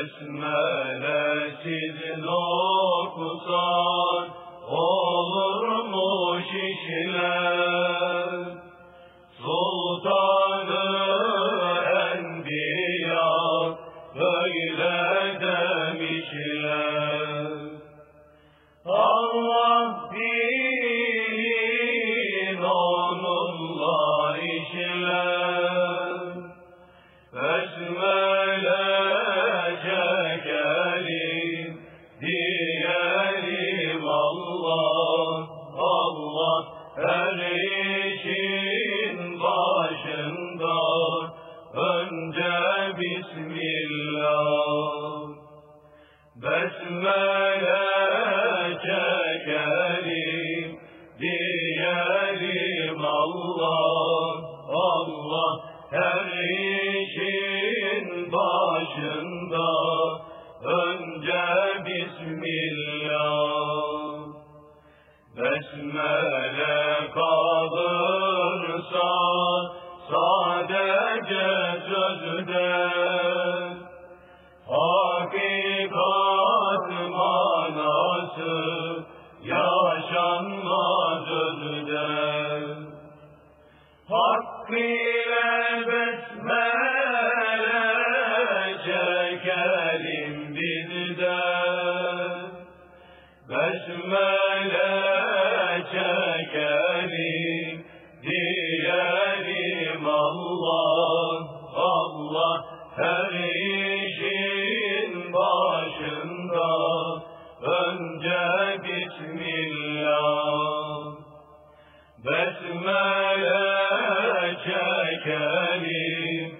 Besmelesiz okusan, olurmuş işler. Sultanı Enbiya böyle demişler. Allah din onunla işler. Her işin başında, önce Bismillah. Besmele diyelim Allah, Allah her işin başında, önce kalırsa sadece sözde, hakikat manası yaşanmaz özde. Hakkı ile besmele çekelim biz de. Besmele çekelim, Besmele çekelim,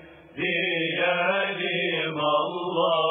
diyelim Allah,